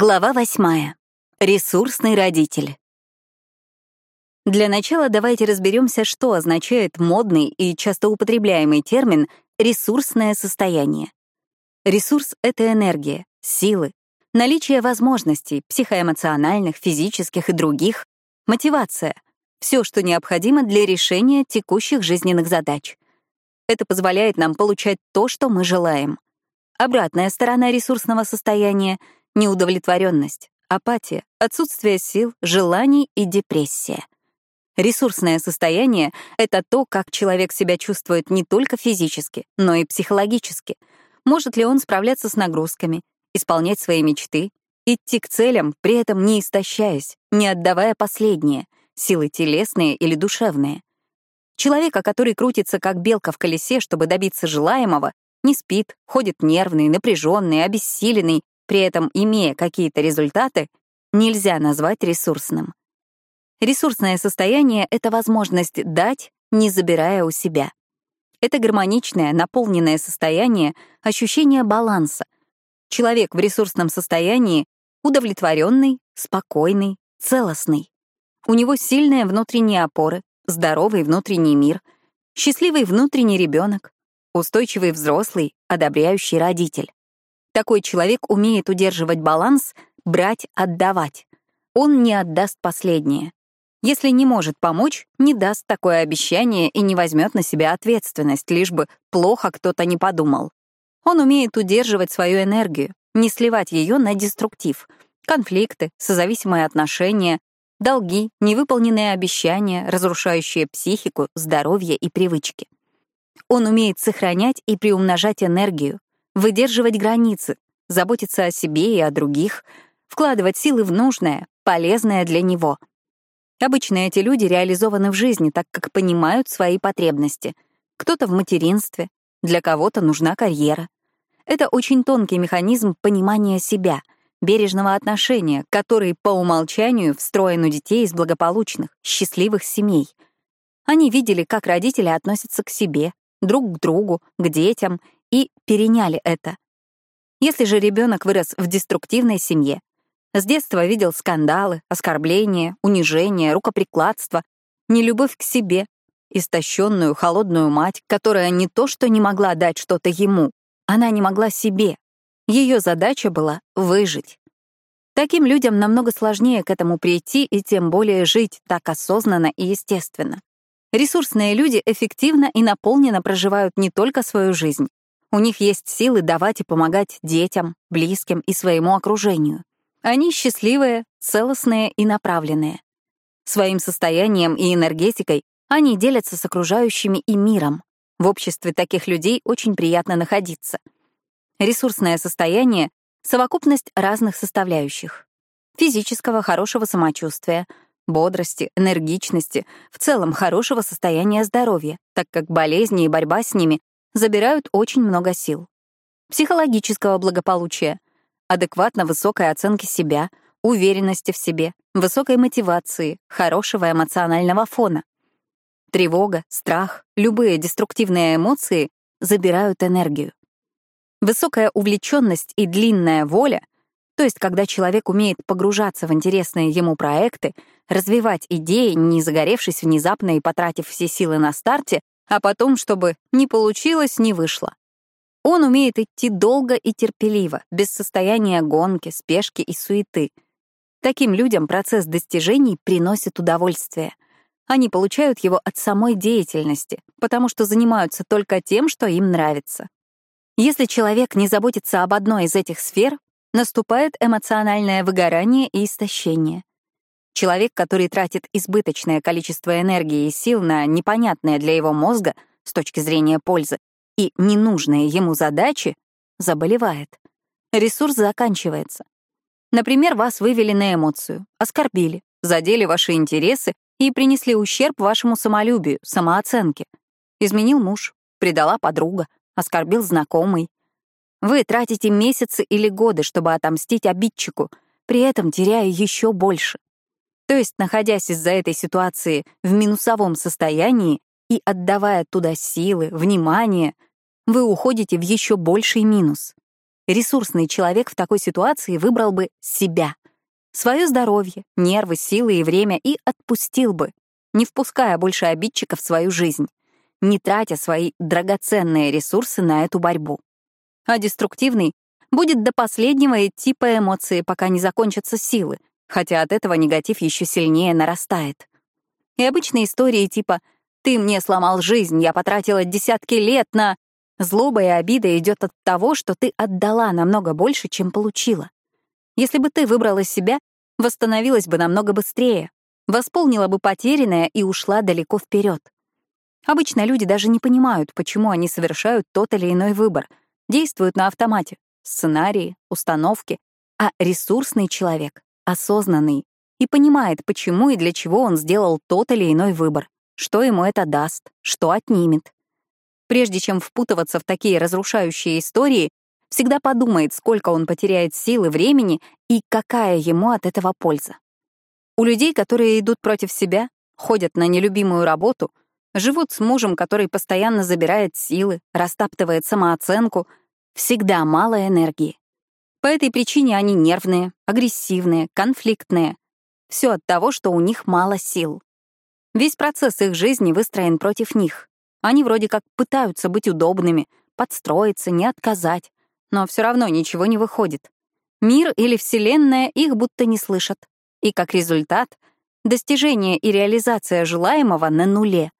Глава восьмая. Ресурсный родитель. Для начала давайте разберемся, что означает модный и часто употребляемый термин «ресурсное состояние». Ресурс — это энергия, силы, наличие возможностей психоэмоциональных, физических и других, мотивация — все, что необходимо для решения текущих жизненных задач. Это позволяет нам получать то, что мы желаем. Обратная сторона ресурсного состояния — неудовлетворенность, апатия, отсутствие сил, желаний и депрессия. Ресурсное состояние — это то, как человек себя чувствует не только физически, но и психологически. Может ли он справляться с нагрузками, исполнять свои мечты, идти к целям, при этом не истощаясь, не отдавая последнее, силы телесные или душевные. Человека, который крутится как белка в колесе, чтобы добиться желаемого, не спит, ходит нервный, напряженный, обессиленный, при этом имея какие-то результаты, нельзя назвать ресурсным. Ресурсное состояние — это возможность дать, не забирая у себя. Это гармоничное, наполненное состояние, ощущение баланса. Человек в ресурсном состоянии удовлетворенный, спокойный, целостный. У него сильные внутренние опоры, здоровый внутренний мир, счастливый внутренний ребенок, устойчивый взрослый, одобряющий родитель. Такой человек умеет удерживать баланс, брать, отдавать. Он не отдаст последнее. Если не может помочь, не даст такое обещание и не возьмет на себя ответственность, лишь бы плохо кто-то не подумал. Он умеет удерживать свою энергию, не сливать ее на деструктив, конфликты, созависимые отношения, долги, невыполненные обещания, разрушающие психику, здоровье и привычки. Он умеет сохранять и приумножать энергию, выдерживать границы, заботиться о себе и о других, вкладывать силы в нужное, полезное для него. Обычно эти люди реализованы в жизни, так как понимают свои потребности. Кто-то в материнстве, для кого-то нужна карьера. Это очень тонкий механизм понимания себя, бережного отношения, который по умолчанию встроен у детей из благополучных, счастливых семей. Они видели, как родители относятся к себе, друг к другу, к детям и переняли это. Если же ребенок вырос в деструктивной семье, с детства видел скандалы, оскорбления, унижения, рукоприкладство, нелюбовь к себе, истощенную, холодную мать, которая не то что не могла дать что-то ему, она не могла себе. Ее задача была выжить. Таким людям намного сложнее к этому прийти и тем более жить так осознанно и естественно. Ресурсные люди эффективно и наполненно проживают не только свою жизнь, у них есть силы давать и помогать детям, близким и своему окружению. Они счастливые, целостные и направленные. Своим состоянием и энергетикой они делятся с окружающими и миром. В обществе таких людей очень приятно находиться. Ресурсное состояние — совокупность разных составляющих. Физического хорошего самочувствия, бодрости, энергичности, в целом хорошего состояния здоровья, так как болезни и борьба с ними забирают очень много сил. Психологического благополучия, адекватно высокой оценки себя, уверенности в себе, высокой мотивации, хорошего эмоционального фона. Тревога, страх, любые деструктивные эмоции забирают энергию. Высокая увлеченность и длинная воля, то есть когда человек умеет погружаться в интересные ему проекты, развивать идеи, не загоревшись внезапно и потратив все силы на старте, а потом, чтобы не получилось, не вышло. Он умеет идти долго и терпеливо, без состояния гонки, спешки и суеты. Таким людям процесс достижений приносит удовольствие. Они получают его от самой деятельности, потому что занимаются только тем, что им нравится. Если человек не заботится об одной из этих сфер, наступает эмоциональное выгорание и истощение. Человек, который тратит избыточное количество энергии и сил на непонятные для его мозга с точки зрения пользы и ненужные ему задачи, заболевает. Ресурс заканчивается. Например, вас вывели на эмоцию, оскорбили, задели ваши интересы и принесли ущерб вашему самолюбию, самооценке. Изменил муж, предала подруга, оскорбил знакомый. Вы тратите месяцы или годы, чтобы отомстить обидчику, при этом теряя еще больше. То есть, находясь из-за этой ситуации в минусовом состоянии и отдавая туда силы, внимание, вы уходите в еще больший минус. Ресурсный человек в такой ситуации выбрал бы себя. Свое здоровье, нервы, силы и время и отпустил бы, не впуская больше обидчиков в свою жизнь, не тратя свои драгоценные ресурсы на эту борьбу. А деструктивный будет до последнего идти по эмоции, пока не закончатся силы, хотя от этого негатив еще сильнее нарастает. И обычные истории типа «ты мне сломал жизнь, я потратила десятки лет на...» Злоба и обида идет от того, что ты отдала намного больше, чем получила. Если бы ты выбрала себя, восстановилась бы намного быстрее, восполнила бы потерянное и ушла далеко вперед. Обычно люди даже не понимают, почему они совершают тот или иной выбор, действуют на автомате, сценарии, установки, а ресурсный человек, осознанный, и понимает, почему и для чего он сделал тот или иной выбор, что ему это даст, что отнимет. Прежде чем впутываться в такие разрушающие истории, всегда подумает, сколько он потеряет силы, времени и какая ему от этого польза. У людей, которые идут против себя, ходят на нелюбимую работу, живут с мужем, который постоянно забирает силы, растаптывает самооценку, всегда мало энергии. По этой причине они нервные, агрессивные, конфликтные. Все от того, что у них мало сил. Весь процесс их жизни выстроен против них. Они вроде как пытаются быть удобными, подстроиться, не отказать, но все равно ничего не выходит. Мир или Вселенная их будто не слышат. И как результат — достижение и реализация желаемого на нуле.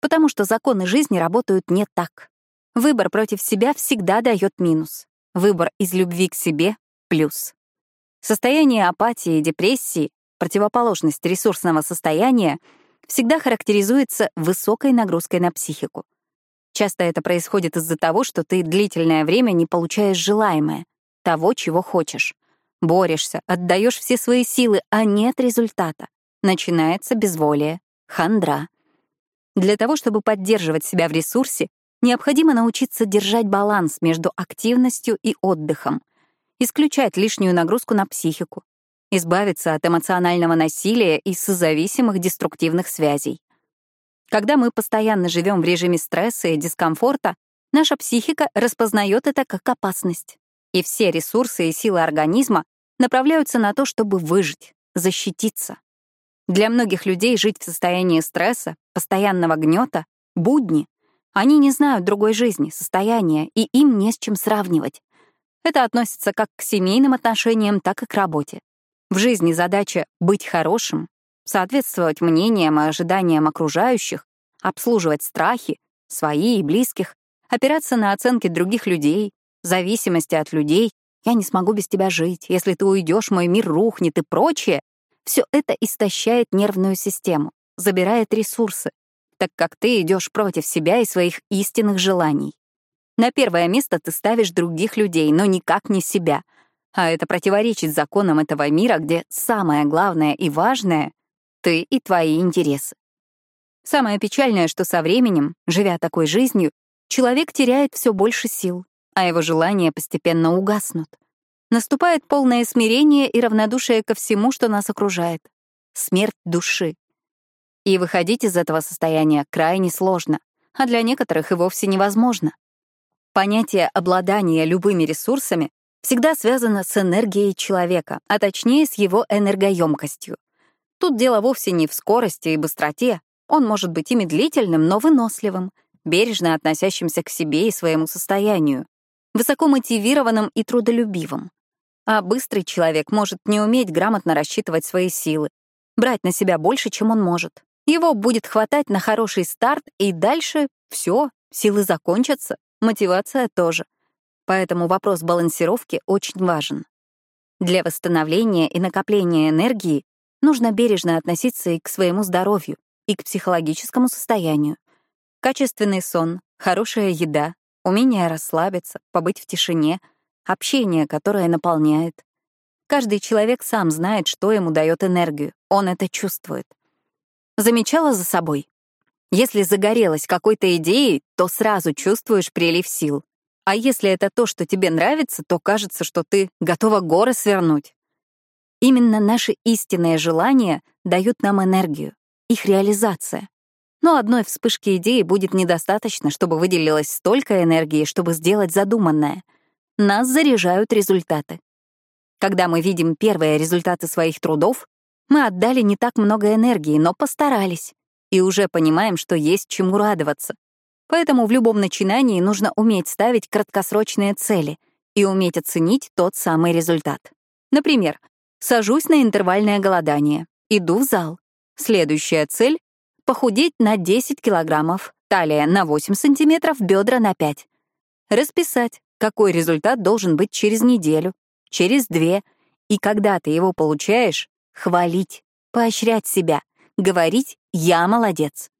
Потому что законы жизни работают не так. Выбор против себя всегда дает минус. Выбор из любви к себе — плюс. Состояние апатии и депрессии, противоположность ресурсного состояния — всегда характеризуется высокой нагрузкой на психику. Часто это происходит из-за того, что ты длительное время не получаешь желаемое, того, чего хочешь. Борешься, отдаешь все свои силы, а нет результата. Начинается безволие, хандра. Для того, чтобы поддерживать себя в ресурсе, необходимо научиться держать баланс между активностью и отдыхом, исключать лишнюю нагрузку на психику, избавиться от эмоционального насилия и созависимых деструктивных связей. Когда мы постоянно живем в режиме стресса и дискомфорта, наша психика распознает это как опасность. И все ресурсы и силы организма направляются на то, чтобы выжить, защититься. Для многих людей жить в состоянии стресса, постоянного гнета — будни. Они не знают другой жизни, состояния, и им не с чем сравнивать. Это относится как к семейным отношениям, так и к работе. В жизни задача быть хорошим, соответствовать мнениям и ожиданиям окружающих, обслуживать страхи, свои и близких, опираться на оценки других людей, зависимости от людей, я не смогу без тебя жить, если ты уйдешь, мой мир рухнет и прочее, все это истощает нервную систему, забирает ресурсы, так как ты идешь против себя и своих истинных желаний. На первое место ты ставишь других людей, но никак не себя — а это противоречит законам этого мира, где самое главное и важное — ты и твои интересы. Самое печальное, что со временем, живя такой жизнью, человек теряет все больше сил, а его желания постепенно угаснут. Наступает полное смирение и равнодушие ко всему, что нас окружает. Смерть души. И выходить из этого состояния крайне сложно, а для некоторых и вовсе невозможно. Понятие обладания любыми ресурсами всегда связано с энергией человека, а точнее с его энергоемкостью. Тут дело вовсе не в скорости и быстроте. Он может быть и медлительным, но выносливым, бережно относящимся к себе и своему состоянию, высокомотивированным и трудолюбивым. А быстрый человек может не уметь грамотно рассчитывать свои силы, брать на себя больше, чем он может. Его будет хватать на хороший старт, и дальше все, силы закончатся, мотивация тоже. Поэтому вопрос балансировки очень важен. Для восстановления и накопления энергии нужно бережно относиться и к своему здоровью, и к психологическому состоянию. Качественный сон, хорошая еда, умение расслабиться, побыть в тишине, общение, которое наполняет. Каждый человек сам знает, что ему дает энергию, он это чувствует. Замечала за собой? Если загорелась какой-то идеей, то сразу чувствуешь прилив сил. А если это то, что тебе нравится, то кажется, что ты готова горы свернуть. Именно наши истинные желания дают нам энергию, их реализация. Но одной вспышки идеи будет недостаточно, чтобы выделилось столько энергии, чтобы сделать задуманное. Нас заряжают результаты. Когда мы видим первые результаты своих трудов, мы отдали не так много энергии, но постарались. И уже понимаем, что есть чему радоваться. Поэтому в любом начинании нужно уметь ставить краткосрочные цели и уметь оценить тот самый результат. Например, сажусь на интервальное голодание, иду в зал. Следующая цель — похудеть на 10 килограммов, талия на 8 сантиметров, бедра на 5. Расписать, какой результат должен быть через неделю, через две, и когда ты его получаешь, хвалить, поощрять себя, говорить «я молодец».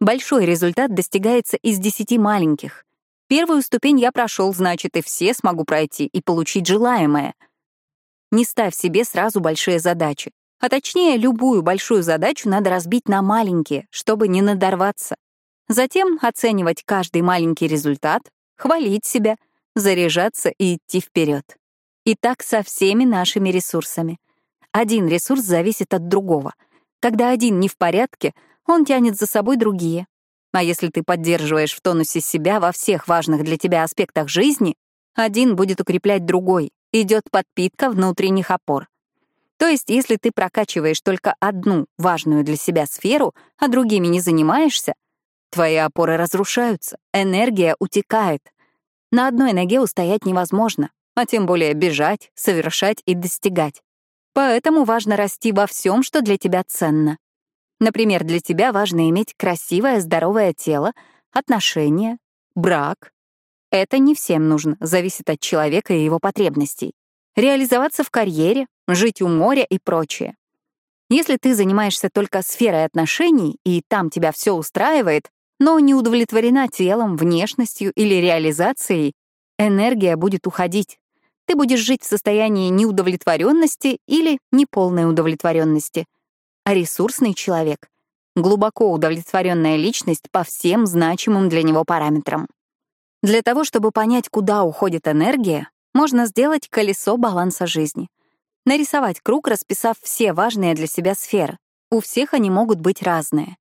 Большой результат достигается из десяти маленьких. Первую ступень я прошел, значит, и все смогу пройти и получить желаемое. Не ставь себе сразу большие задачи. А точнее, любую большую задачу надо разбить на маленькие, чтобы не надорваться. Затем оценивать каждый маленький результат, хвалить себя, заряжаться и идти вперед. И так со всеми нашими ресурсами. Один ресурс зависит от другого. Когда один не в порядке, он тянет за собой другие. А если ты поддерживаешь в тонусе себя во всех важных для тебя аспектах жизни, один будет укреплять другой, идет подпитка внутренних опор. То есть, если ты прокачиваешь только одну важную для себя сферу, а другими не занимаешься, твои опоры разрушаются, энергия утекает. На одной ноге устоять невозможно, а тем более бежать, совершать и достигать. Поэтому важно расти во всем, что для тебя ценно. Например, для тебя важно иметь красивое, здоровое тело, отношения, брак. Это не всем нужно, зависит от человека и его потребностей. Реализоваться в карьере, жить у моря и прочее. Если ты занимаешься только сферой отношений, и там тебя все устраивает, но не удовлетворена телом, внешностью или реализацией, энергия будет уходить. Ты будешь жить в состоянии неудовлетворенности или неполной удовлетворенности — а ресурсный человек — глубоко удовлетворенная личность по всем значимым для него параметрам. Для того, чтобы понять, куда уходит энергия, можно сделать колесо баланса жизни. Нарисовать круг, расписав все важные для себя сферы. У всех они могут быть разные.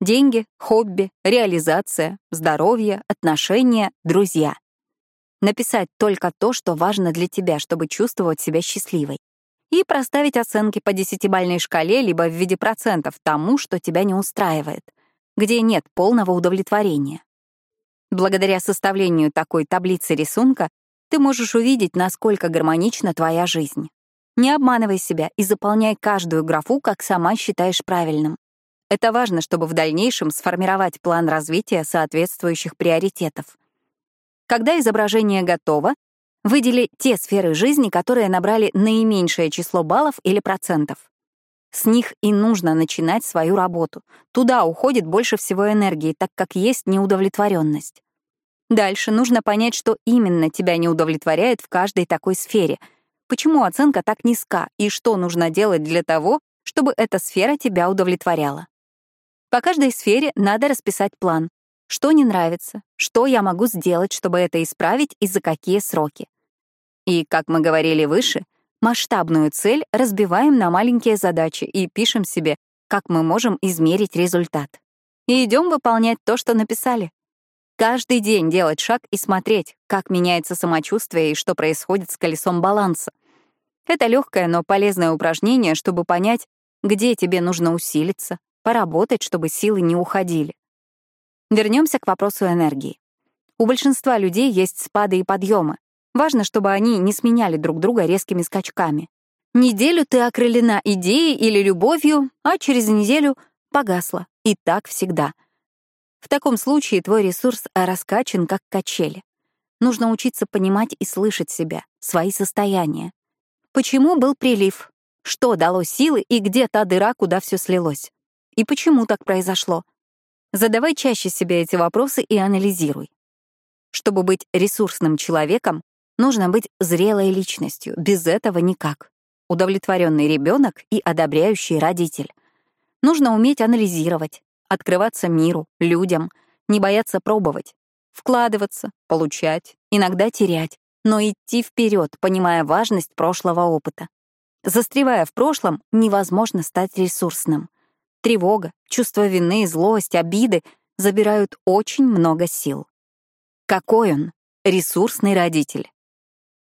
Деньги, хобби, реализация, здоровье, отношения, друзья. Написать только то, что важно для тебя, чтобы чувствовать себя счастливой и проставить оценки по десятибальной шкале либо в виде процентов тому, что тебя не устраивает, где нет полного удовлетворения. Благодаря составлению такой таблицы рисунка ты можешь увидеть, насколько гармонична твоя жизнь. Не обманывай себя и заполняй каждую графу, как сама считаешь правильным. Это важно, чтобы в дальнейшем сформировать план развития соответствующих приоритетов. Когда изображение готово, Выдели те сферы жизни, которые набрали наименьшее число баллов или процентов. С них и нужно начинать свою работу. Туда уходит больше всего энергии, так как есть неудовлетворенность. Дальше нужно понять, что именно тебя не удовлетворяет в каждой такой сфере, почему оценка так низка и что нужно делать для того, чтобы эта сфера тебя удовлетворяла. По каждой сфере надо расписать план. Что не нравится, что я могу сделать, чтобы это исправить и за какие сроки. И, как мы говорили выше, масштабную цель разбиваем на маленькие задачи и пишем себе, как мы можем измерить результат. И идем выполнять то, что написали. Каждый день делать шаг и смотреть, как меняется самочувствие и что происходит с колесом баланса. Это легкое, но полезное упражнение, чтобы понять, где тебе нужно усилиться, поработать, чтобы силы не уходили. Вернемся к вопросу энергии. У большинства людей есть спады и подъемы, Важно, чтобы они не сменяли друг друга резкими скачками. Неделю ты окрылена идеей или любовью, а через неделю погасла. И так всегда. В таком случае твой ресурс раскачан, как качели. Нужно учиться понимать и слышать себя, свои состояния. Почему был прилив? Что дало силы и где та дыра, куда все слилось? И почему так произошло? Задавай чаще себе эти вопросы и анализируй. Чтобы быть ресурсным человеком, Нужно быть зрелой личностью, без этого никак. Удовлетворенный ребенок и одобряющий родитель. Нужно уметь анализировать, открываться миру, людям, не бояться пробовать, вкладываться, получать, иногда терять, но идти вперед, понимая важность прошлого опыта. Застревая в прошлом, невозможно стать ресурсным. Тревога, чувство вины, злость, обиды забирают очень много сил. Какой он? Ресурсный родитель.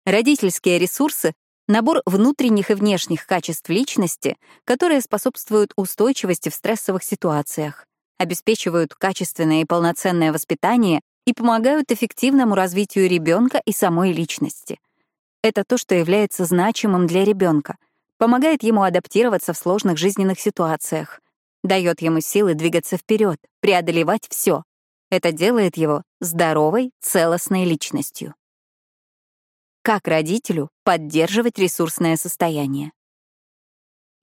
Родительские ресурсы — набор внутренних и внешних качеств личности, которые способствуют устойчивости в стрессовых ситуациях, обеспечивают качественное и полноценное воспитание и помогают эффективному развитию ребенка и самой личности. Это то, что является значимым для ребенка, помогает ему адаптироваться в сложных жизненных ситуациях, дает ему силы двигаться вперед, преодолевать все. Это делает его здоровой, целостной личностью. Как родителю поддерживать ресурсное состояние?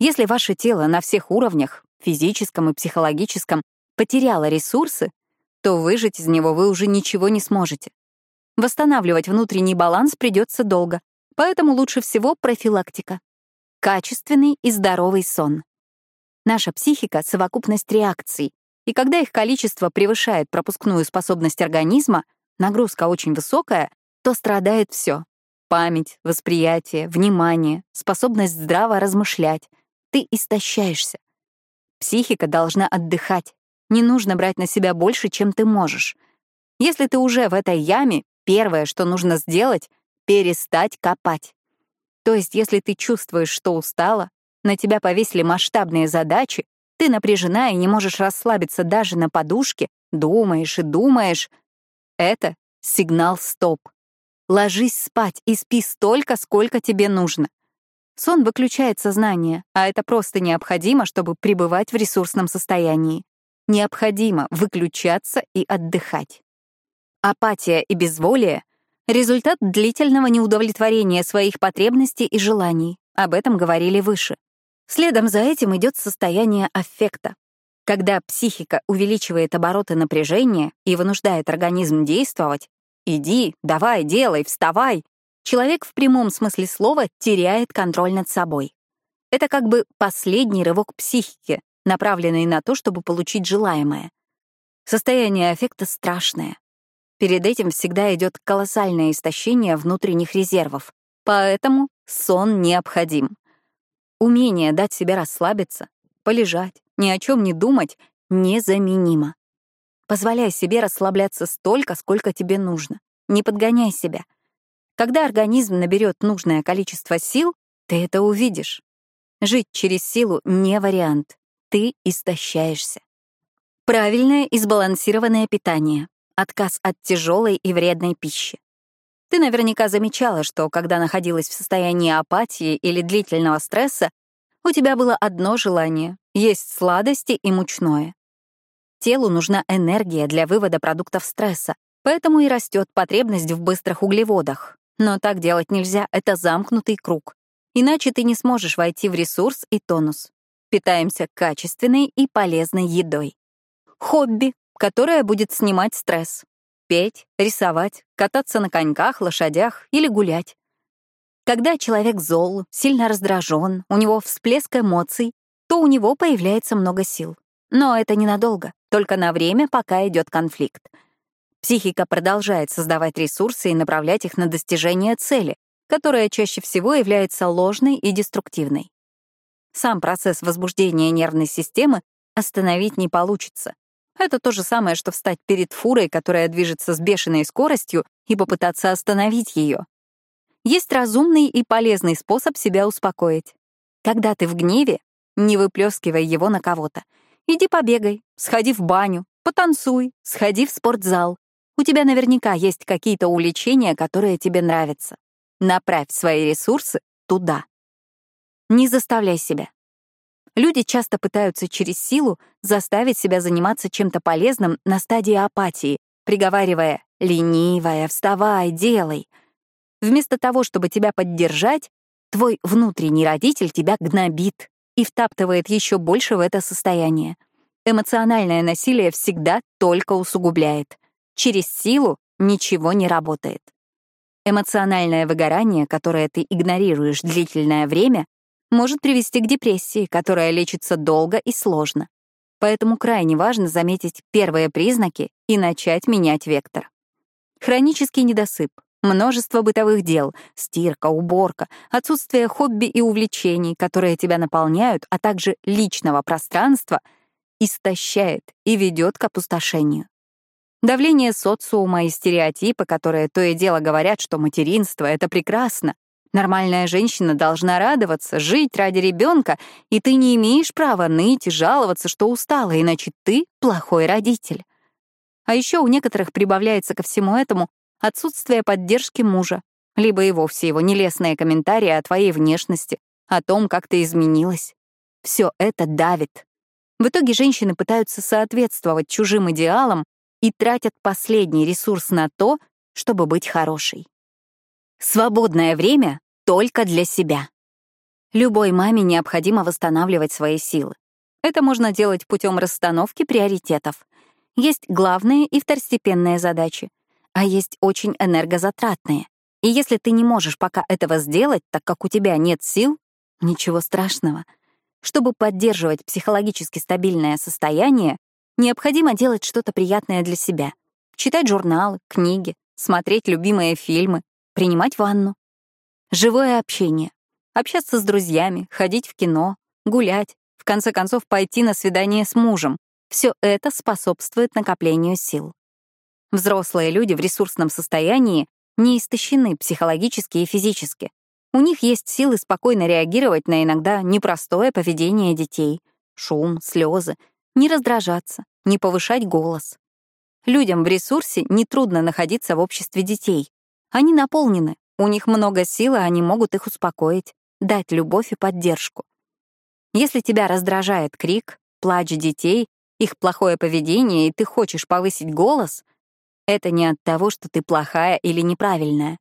Если ваше тело на всех уровнях, физическом и психологическом, потеряло ресурсы, то выжить из него вы уже ничего не сможете. Восстанавливать внутренний баланс придется долго, поэтому лучше всего профилактика. Качественный и здоровый сон. Наша психика — совокупность реакций, и когда их количество превышает пропускную способность организма, нагрузка очень высокая, то страдает все память, восприятие, внимание, способность здраво размышлять. Ты истощаешься. Психика должна отдыхать. Не нужно брать на себя больше, чем ты можешь. Если ты уже в этой яме, первое, что нужно сделать — перестать копать. То есть, если ты чувствуешь, что устала, на тебя повесили масштабные задачи, ты напряжена и не можешь расслабиться даже на подушке, думаешь и думаешь, это сигнал «стоп». Ложись спать и спи столько, сколько тебе нужно. Сон выключает сознание, а это просто необходимо, чтобы пребывать в ресурсном состоянии. Необходимо выключаться и отдыхать. Апатия и безволие — результат длительного неудовлетворения своих потребностей и желаний. Об этом говорили выше. Следом за этим идет состояние аффекта. Когда психика увеличивает обороты напряжения и вынуждает организм действовать, Иди, давай, делай, вставай. Человек в прямом смысле слова теряет контроль над собой. Это как бы последний рывок психики, направленный на то, чтобы получить желаемое. Состояние аффекта страшное. Перед этим всегда идет колоссальное истощение внутренних резервов, поэтому сон необходим. Умение дать себе расслабиться, полежать, ни о чем не думать незаменимо. Позволяй себе расслабляться столько, сколько тебе нужно. Не подгоняй себя. Когда организм наберет нужное количество сил, ты это увидишь. Жить через силу не вариант. Ты истощаешься. Правильное и сбалансированное питание. Отказ от тяжелой и вредной пищи. Ты наверняка замечала, что когда находилась в состоянии апатии или длительного стресса, у тебя было одно желание — есть сладости и мучное. Телу нужна энергия для вывода продуктов стресса, поэтому и растет потребность в быстрых углеводах. Но так делать нельзя, это замкнутый круг. Иначе ты не сможешь войти в ресурс и тонус. Питаемся качественной и полезной едой. Хобби, которое будет снимать стресс. Петь, рисовать, кататься на коньках, лошадях или гулять. Когда человек зол, сильно раздражен, у него всплеск эмоций, то у него появляется много сил. Но это ненадолго, только на время, пока идет конфликт. Психика продолжает создавать ресурсы и направлять их на достижение цели, которая чаще всего является ложной и деструктивной. Сам процесс возбуждения нервной системы остановить не получится. Это то же самое, что встать перед фурой, которая движется с бешеной скоростью, и попытаться остановить ее. Есть разумный и полезный способ себя успокоить. Когда ты в гневе, не выплескивай его на кого-то. Иди побегай, сходи в баню, потанцуй, сходи в спортзал. У тебя наверняка есть какие-то увлечения, которые тебе нравятся. Направь свои ресурсы туда. Не заставляй себя. Люди часто пытаются через силу заставить себя заниматься чем-то полезным на стадии апатии, приговаривая «ленивая, вставай, делай». Вместо того, чтобы тебя поддержать, твой внутренний родитель тебя гнобит, и втаптывает еще больше в это состояние. Эмоциональное насилие всегда только усугубляет. Через силу ничего не работает. Эмоциональное выгорание, которое ты игнорируешь длительное время, может привести к депрессии, которая лечится долго и сложно. Поэтому крайне важно заметить первые признаки и начать менять вектор. Хронический недосып, Множество бытовых дел — стирка, уборка, отсутствие хобби и увлечений, которые тебя наполняют, а также личного пространства — истощает и ведет к опустошению. Давление социума и стереотипы, которые то и дело говорят, что материнство — это прекрасно. Нормальная женщина должна радоваться, жить ради ребенка, и ты не имеешь права ныть и жаловаться, что устала, иначе ты — плохой родитель. А еще у некоторых прибавляется ко всему этому отсутствие поддержки мужа, либо и вовсе его нелестные комментарии о твоей внешности, о том, как ты изменилась. Все это давит. В итоге женщины пытаются соответствовать чужим идеалам и тратят последний ресурс на то, чтобы быть хорошей. Свободное время только для себя. Любой маме необходимо восстанавливать свои силы. Это можно делать путем расстановки приоритетов. Есть главные и второстепенные задачи, а есть очень энергозатратные. И если ты не можешь пока этого сделать, так как у тебя нет сил, ничего страшного. Чтобы поддерживать психологически стабильное состояние, Необходимо делать что-то приятное для себя. Читать журналы, книги, смотреть любимые фильмы, принимать ванну. Живое общение. Общаться с друзьями, ходить в кино, гулять, в конце концов пойти на свидание с мужем. Все это способствует накоплению сил. Взрослые люди в ресурсном состоянии не истощены психологически и физически. У них есть силы спокойно реагировать на иногда непростое поведение детей. Шум, слезы, не раздражаться, не повышать голос. Людям в ресурсе нетрудно находиться в обществе детей. Они наполнены, у них много сил, и они могут их успокоить, дать любовь и поддержку. Если тебя раздражает крик, плач детей, их плохое поведение, и ты хочешь повысить голос, это не от того, что ты плохая или неправильная.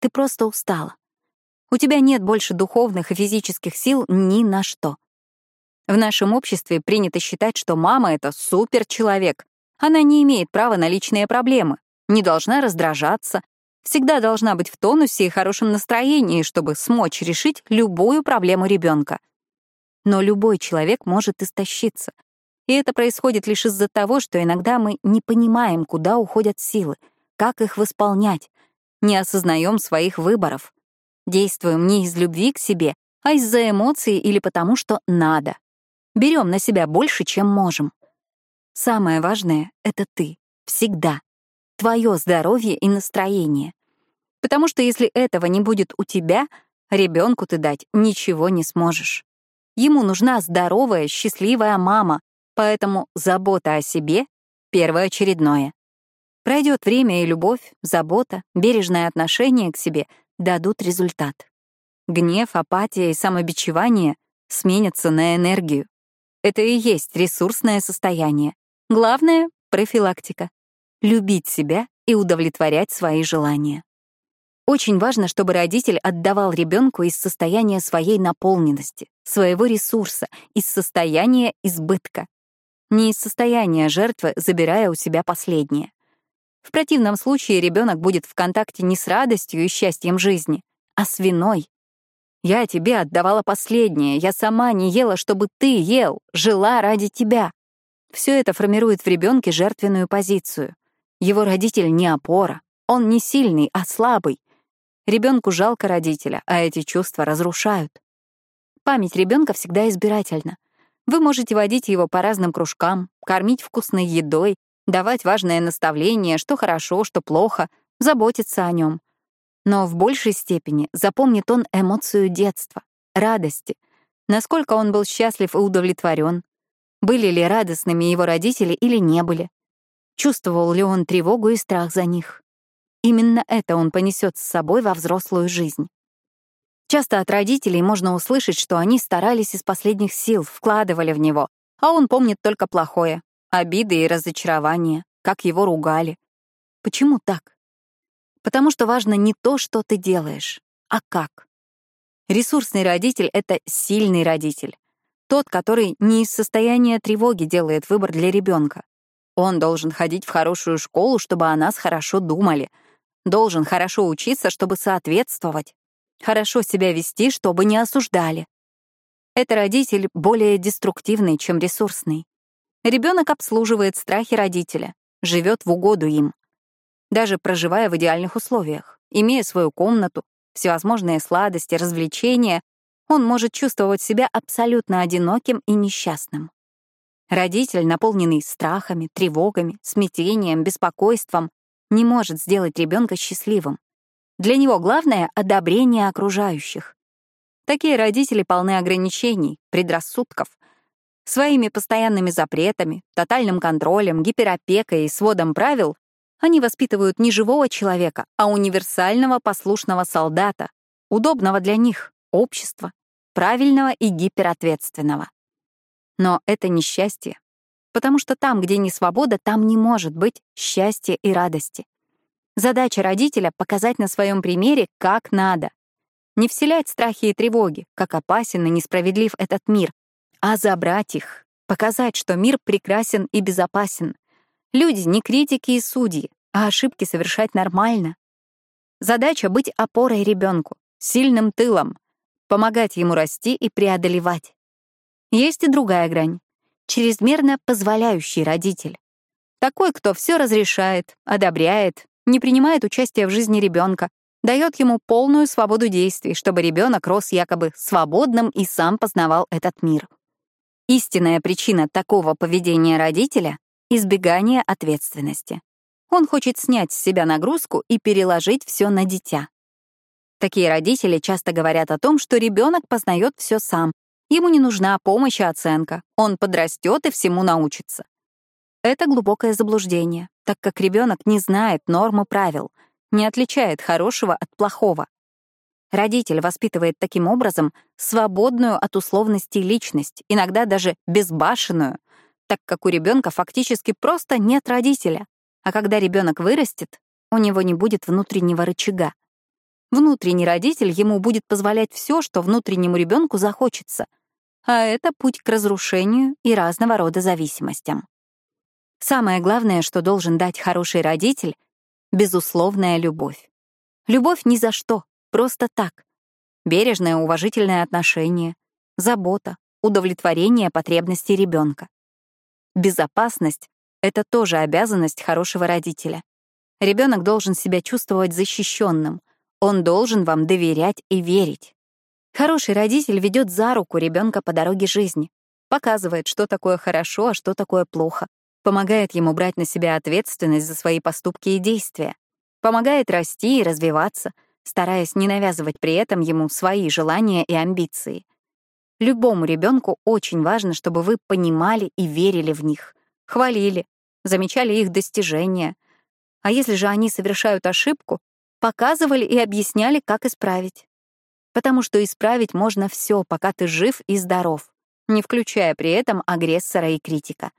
Ты просто устала. У тебя нет больше духовных и физических сил ни на что. В нашем обществе принято считать, что мама — это суперчеловек. Она не имеет права на личные проблемы, не должна раздражаться, всегда должна быть в тонусе и хорошем настроении, чтобы смочь решить любую проблему ребенка. Но любой человек может истощиться. И это происходит лишь из-за того, что иногда мы не понимаем, куда уходят силы, как их восполнять, не осознаем своих выборов. Действуем не из любви к себе, а из-за эмоций или потому, что надо. Берем на себя больше, чем можем. Самое важное — это ты. Всегда. Твое здоровье и настроение. Потому что если этого не будет у тебя, ребенку ты дать ничего не сможешь. Ему нужна здоровая, счастливая мама, поэтому забота о себе — первоочередное. Пройдет время, и любовь, забота, бережное отношение к себе дадут результат. Гнев, апатия и самобичевание сменятся на энергию. Это и есть ресурсное состояние. Главное — профилактика. Любить себя и удовлетворять свои желания. Очень важно, чтобы родитель отдавал ребенку из состояния своей наполненности, своего ресурса, из состояния избытка. Не из состояния жертвы, забирая у себя последнее. В противном случае ребенок будет в контакте не с радостью и счастьем жизни, а с виной, я тебе отдавала последнее, я сама не ела, чтобы ты ел, жила ради тебя. Все это формирует в ребенке жертвенную позицию. Его родитель не опора, он не сильный, а слабый. Ребенку жалко родителя, а эти чувства разрушают. Память ребенка всегда избирательна. Вы можете водить его по разным кружкам, кормить вкусной едой, давать важное наставление, что хорошо, что плохо, заботиться о нем. Но в большей степени запомнит он эмоцию детства, радости, насколько он был счастлив и удовлетворен, были ли радостными его родители или не были, чувствовал ли он тревогу и страх за них. Именно это он понесет с собой во взрослую жизнь. Часто от родителей можно услышать, что они старались из последних сил, вкладывали в него, а он помнит только плохое, обиды и разочарования, как его ругали. Почему так? Потому что важно не то, что ты делаешь, а как. Ресурсный родитель — это сильный родитель. Тот, который не из состояния тревоги делает выбор для ребенка. Он должен ходить в хорошую школу, чтобы о нас хорошо думали. Должен хорошо учиться, чтобы соответствовать. Хорошо себя вести, чтобы не осуждали. Это родитель более деструктивный, чем ресурсный. Ребенок обслуживает страхи родителя, живет в угоду им даже проживая в идеальных условиях. Имея свою комнату, всевозможные сладости, развлечения, он может чувствовать себя абсолютно одиноким и несчастным. Родитель, наполненный страхами, тревогами, смятением, беспокойством, не может сделать ребенка счастливым. Для него главное — одобрение окружающих. Такие родители полны ограничений, предрассудков. Своими постоянными запретами, тотальным контролем, гиперопекой и сводом правил они воспитывают не живого человека, а универсального послушного солдата, удобного для них, общества, правильного и гиперответственного. Но это несчастье, потому что там, где не свобода, там не может быть счастья и радости. Задача родителя — показать на своем примере, как надо. Не вселять страхи и тревоги, как опасен и несправедлив этот мир, а забрать их, показать, что мир прекрасен и безопасен. Люди — не критики и судьи, а ошибки совершать нормально. Задача — быть опорой ребенку, сильным тылом, помогать ему расти и преодолевать. Есть и другая грань — чрезмерно позволяющий родитель. Такой, кто все разрешает, одобряет, не принимает участия в жизни ребенка, дает ему полную свободу действий, чтобы ребенок рос якобы свободным и сам познавал этот мир. Истинная причина такого поведения родителя — избегание ответственности. Он хочет снять с себя нагрузку и переложить все на дитя. Такие родители часто говорят о том, что ребенок познает все сам, ему не нужна помощь и оценка, он подрастет и всему научится. Это глубокое заблуждение, так как ребенок не знает нормы правил, не отличает хорошего от плохого. Родитель воспитывает таким образом свободную от условностей личность, иногда даже безбашенную, так как у ребенка фактически просто нет родителя. А когда ребенок вырастет, у него не будет внутреннего рычага. Внутренний родитель ему будет позволять все, что внутреннему ребенку захочется. А это путь к разрушению и разного рода зависимостям. Самое главное, что должен дать хороший родитель — безусловная любовь. Любовь ни за что, просто так. Бережное уважительное отношение, забота, удовлетворение потребностей ребенка. Безопасность — это тоже обязанность хорошего родителя. Ребенок должен себя чувствовать защищенным, он должен вам доверять и верить. Хороший родитель ведет за руку ребенка по дороге жизни, показывает, что такое хорошо, а что такое плохо, помогает ему брать на себя ответственность за свои поступки и действия, помогает расти и развиваться, стараясь не навязывать при этом ему свои желания и амбиции. Любому ребенку очень важно, чтобы вы понимали и верили в них, хвалили, замечали их достижения. А если же они совершают ошибку, показывали и объясняли, как исправить. Потому что исправить можно все, пока ты жив и здоров, не включая при этом агрессора и критика.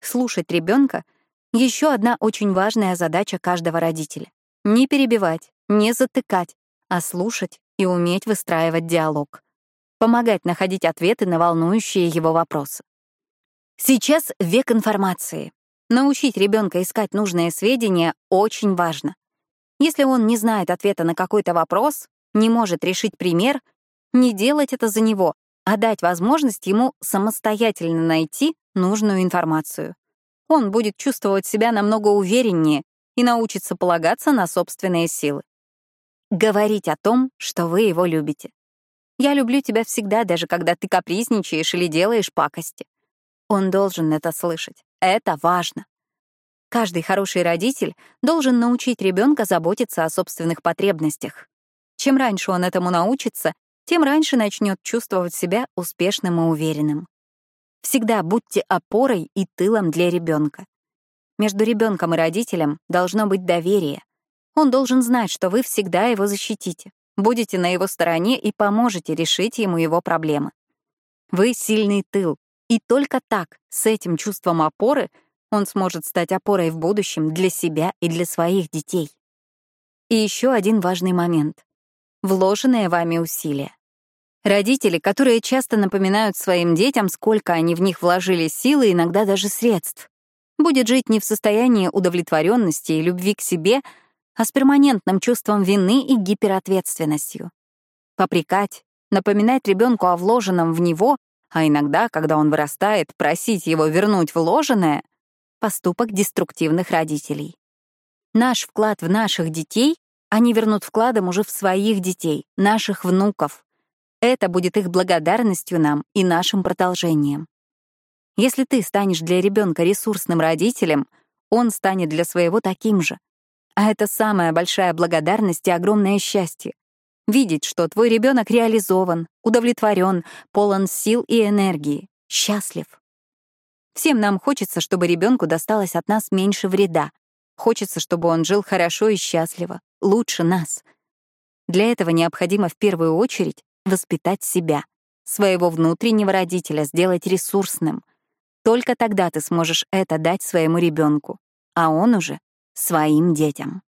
Слушать ребенка — еще одна очень важная задача каждого родителя. Не перебивать, не затыкать, а слушать и уметь выстраивать диалог. Помогать находить ответы на волнующие его вопросы. Сейчас век информации. Научить ребенка искать нужные сведения очень важно. Если он не знает ответа на какой-то вопрос, не может решить пример, не делать это за него, а дать возможность ему самостоятельно найти нужную информацию. Он будет чувствовать себя намного увереннее и научится полагаться на собственные силы. Говорить о том, что вы его любите. Я люблю тебя всегда, даже когда ты капризничаешь или делаешь пакости. Он должен это слышать. Это важно. Каждый хороший родитель должен научить ребенка заботиться о собственных потребностях. Чем раньше он этому научится, тем раньше начнет чувствовать себя успешным и уверенным. Всегда будьте опорой и тылом для ребенка. Между ребенком и родителем должно быть доверие. Он должен знать, что вы всегда его защитите, будете на его стороне и поможете решить ему его проблемы. Вы сильный тыл, и только так, с этим чувством опоры, он сможет стать опорой в будущем для себя и для своих детей. И еще один важный момент — вложенные вами усилия. Родители, которые часто напоминают своим детям, сколько они в них вложили силы, иногда даже средств, будет жить не в состоянии удовлетворенности и любви к себе, а с перманентным чувством вины и гиперответственностью. Попрекать, напоминать ребенку о вложенном в него, а иногда, когда он вырастает, просить его вернуть вложенное — поступок деструктивных родителей. Наш вклад в наших детей они вернут вкладом уже в своих детей, наших внуков, это будет их благодарностью нам и нашим продолжением. Если ты станешь для ребенка ресурсным родителем, он станет для своего таким же. А это самая большая благодарность и огромное счастье. Видеть, что твой ребенок реализован, удовлетворен, полон сил и энергии, счастлив. Всем нам хочется, чтобы ребенку досталось от нас меньше вреда. Хочется, чтобы он жил хорошо и счастливо, лучше нас. Для этого необходимо в первую очередь воспитать себя, своего внутреннего родителя сделать ресурсным. Только тогда ты сможешь это дать своему ребенку, а он уже — своим детям.